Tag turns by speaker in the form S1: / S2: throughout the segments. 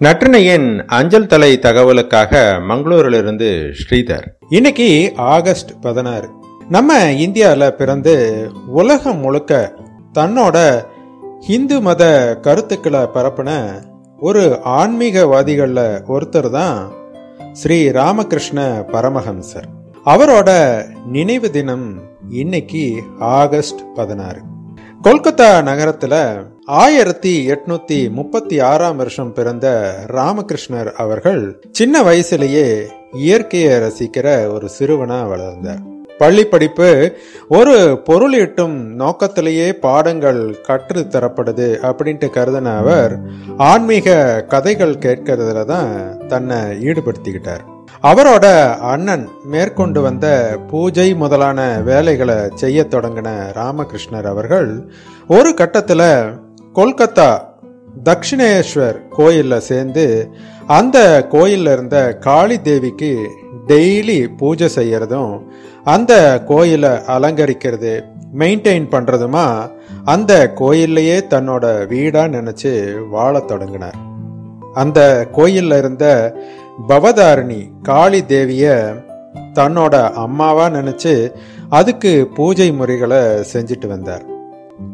S1: நற்றினையின் அஞ்சல் தலை தகவலுக்காக மங்களூரிலிருந்து ஸ்ரீதர்.
S2: இன்னைக்கு ஆகஸ்ட் பதினாறு. நம்ம இந்தியாவில் பிறந்து உலகம் முழுக்க தன்னோட ஹிந்து மத கருத்துக்களை பரப்பின ஒரு ஆன்மீகவாதிகளில் ஒருத்தர் தான் ஸ்ரீ ராமகிருஷ்ண பரமஹம்சர். அவரோட நினைவு தினம் இன்னைக்கு ஆகஸ்ட் பதினாறு. கொல்கத்தா நகரத்துல ஆயிரத்தி எட்நூத்தி முப்பத்தி ஆறாம் வருஷம் பிறந்த ராமகிருஷ்ணர் அவர்கள் சின்ன வயசுலேயே இயற்கையை ரசிக்கிற ஒரு சிறுவனா வளர்ந்தார். பள்ளி படிப்பு ஒரு பொருளீட்டும் நோக்கத்திலேயே பாடங்கள் கற்று தரப்படுது அப்படின்ட்டு கருதின அவர் ஆன்மீக கதைகள் கேட்கறதுல தான் தன்னை ஈடுபடுத்திக்கிட்டார். அவரோட அண்ணன் மேற்கொண்டு வந்த பூஜை முதலான வேலைகளை செய்ய தொடங்கின ராமகிருஷ்ணர் அவர்கள் ஒரு கட்டத்தில் கொல்கத்தா தக்ஷிணேஸ்வர் கோயிலில் சேர்ந்து அந்த கோயிலில் இருந்த காளி தேவிக்கு டெய்லி பூஜை செய்கிறதும் அந்த கோயிலை அலங்கரிக்கிறது மெயின்டைன் பண்ணுறதுமா அந்த கோயில்லையே தன்னோட வீடாக நினச்சி வாழ தொடங்கினார். அந்த கோயிலில் இருந்த பவதாரிணி காளி தேவிய தன்னோட அம்மாவா நினைச்சு அதுக்கு பூஜை முறைகளை செஞ்சுட்டு வந்தார்.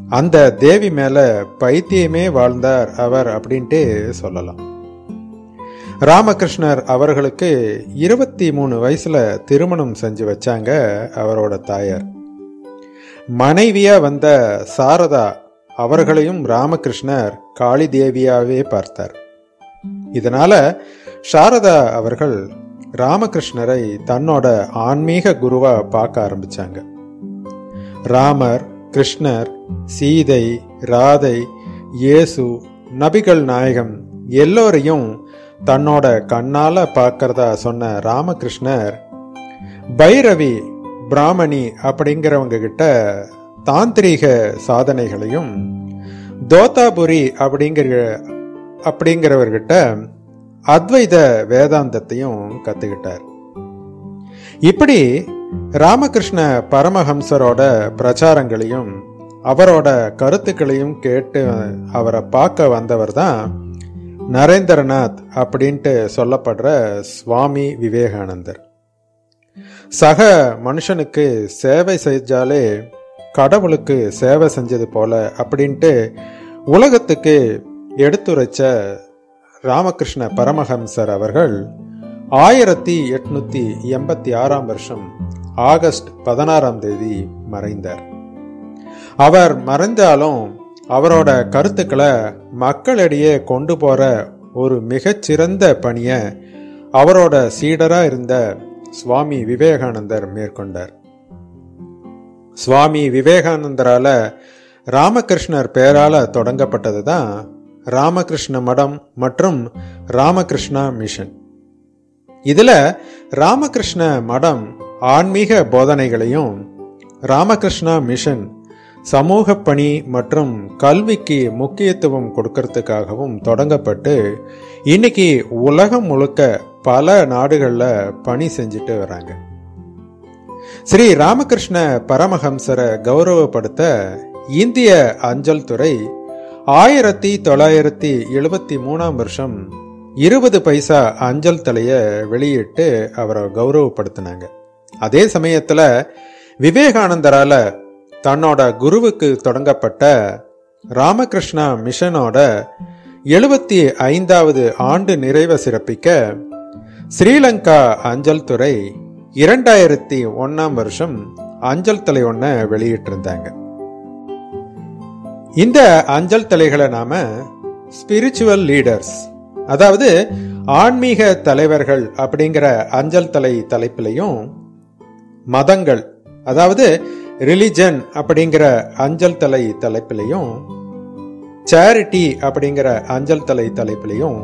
S2: அந்த தேவி மேல பைத்தியமே வாழ்ந்தார் அவர் அப்படின்ட்டு சொல்லலாம். ராமகிருஷ்ணர் அவர்களுக்கு இருபத்தி மூணு வயசுல திருமணம் செஞ்சு வச்சாங்க அவரோட தாயார். மனைவியா வந்த சாரதா அவர்களையும் ராமகிருஷ்ணர் காளி தேவியாவே பார்த்தார். இதனால சாரதா அவர்கள் ராமகிருஷ்ணரை தன்னோட ஆன்மீக குருவா பார்க்க ஆரம்பிச்சாங்க. ராமர் கிருஷ்ணர் சீதை ராதை இயேசு நபிகள் நாயகம் எல்லோரையும் தன்னோட கண்ணால பார்க்கறதா சொன்ன ராமகிருஷ்ணர் பைரவி பிராமணி அப்படிங்கிறவங்க கிட்ட தாந்திரீக சாதனைகளையும் தோத்தாபுரி அப்படிங்கிற அப்படிங்கிறவர்கிட்ட அத்வைத வேதாந்தத்தையும் கத்துக்கிட்டார். இப்படி ராமகிருஷ்ண பரமஹம்சரோட பிரச்சாரங்களையும் அவரோட கருத்துக்களையும் கேட்டு அவரை பார்க்க வந்தவர் தான் நரேந்திரநாத் அப்படின்ட்டு சொல்லப்படுற சுவாமி விவேகானந்தர். சக மனுஷனுக்கு சேவை செஞ்சாலே கடவுளுக்கு சேவை செஞ்சது போல அப்படின்ட்டு உலகத்துக்கு எடுத்துரைச்ச ராமகிருஷ்ண பரமஹம்சர் அவர்கள் ஆயிரத்தி எட்நூத்தி எண்பத்தி ஆறாம் வருஷம் ஆகஸ்ட் பதினாறாம் தேதி மறைந்தார். அவர் மறைந்தாலும் அவரோட கருத்துக்களை மக்களிடையே கொண்டு போற ஒரு மிகச்சிறந்த பணியை அவரோட சீடரா இருந்த சுவாமி விவேகானந்தர் மேற்கொண்டார். சுவாமி விவேகானந்தரால ராமகிருஷ்ணர் பெயரால தொடங்கப்பட்டது தான் ராமகிருஷ்ண மடம் மற்றும் ராமகிருஷ்ணா மிஷன். இதில் ராமகிருஷ்ண மடம் ஆன்மீக போதனைகளையும் ராமகிருஷ்ணா மிஷன் சமூக பணி மற்றும் கல்விக்கு முக்கியத்துவம் கொடுக்கறதுக்காகவும் தொடங்கப்பட்டு இன்னைக்கு உலகம் முழுக்க பல நாடுகளில் பணி செஞ்சுட்டு வராங்க. ஸ்ரீ ராமகிருஷ்ண பரமஹம்சரை கௌரவப்படுத்த இந்திய அஞ்சல் துறை ஆயிரத்தி தொள்ளாயிரத்தி எழுபத்தி மூணாம் வருஷம் இருபது பைசா அஞ்சல் தலையை வெளியிட்டு அவரை கௌரவப்படுத்தினாங்க. அதே சமயத்தில் விவேகானந்தரால தன்னோட குருவுக்கு தொடங்கப்பட்ட ராமகிருஷ்ணா மிஷனோட எழுபத்தி ஐந்தாவது ஆண்டு நிறைவை சிறப்பிக்க ஸ்ரீலங்கா அஞ்சல் துறை இரண்டாயிரத்தி ஒன்றாம் வருஷம் அஞ்சல் தலை ஒன்றை வெளியிட்டிருந்தாங்க. இந்த அஞ்சல் தலைகளை நாம ஸ்பிரிச்சுவல் லீடர்ஸ் அதாவது ஆன்மீக தலைவர்கள் அப்படிங்கிற அஞ்சல் தலை தலைப்பிலையும் மதங்கள் அதாவது ரிலிஜன் அப்படிங்கிற அஞ்சல் தலை தலைப்பிலையும் சேரிட்டி அப்படிங்கிற அஞ்சல் தலை தலைப்பிலையும்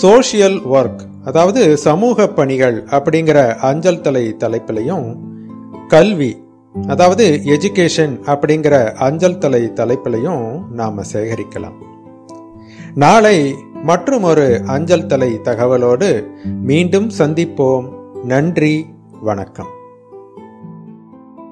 S2: சோசியல் ஒர்க் அதாவது சமூக பணிகள் அப்படிங்கிற அஞ்சல் தலை தலைப்பிலையும் கல்வி அதாவது எஜுகேஷன் அப்படிங்கிற அஞ்சல் தலை தலைப்பிலையும் நாம் சேகரிக்கலாம். நாளை மற்றும் ஒரு அஞ்சல் தலை தகவலோடு மீண்டும் சந்திப்போம். நன்றி வணக்கம்.